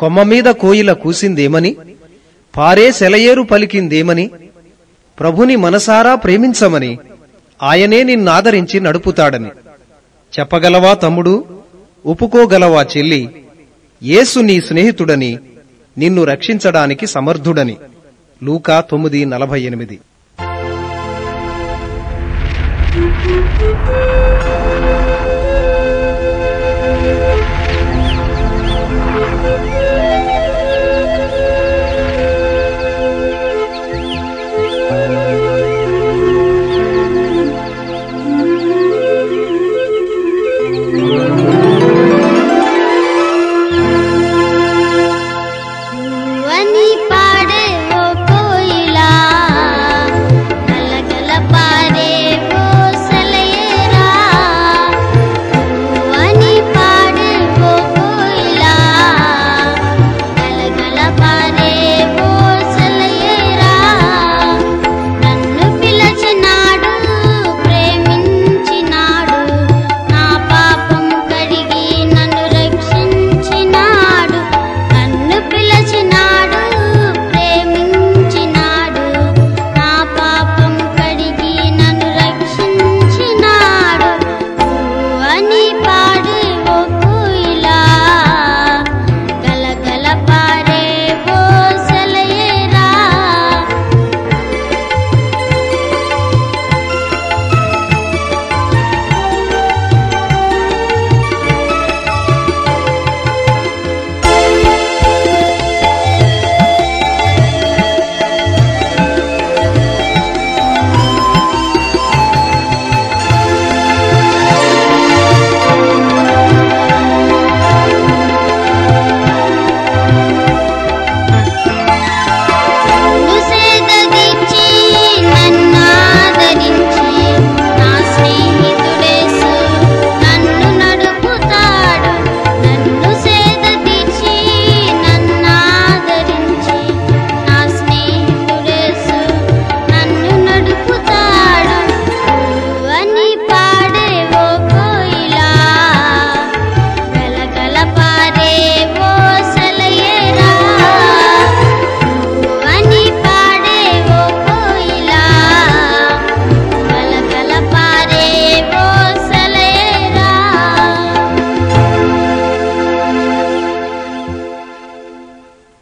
కొమ్మ మీద కోయిల కూసిందేమని? పారే సెలయేరు పలికిందేమని? ప్రభుని మనసారా ప్రేమించమని? ఆయనే నిన్నాదరించి నడుపుతాడని. చెప్పగలవా తమ్ముడు? ఒప్పుకోగలవా చెల్లి? యేసు నీ స్నేహితుడని నిన్ను రక్షించడానికి సమర్థుడని. లూకా తొమ్మిది నలభై ఎనిమిది.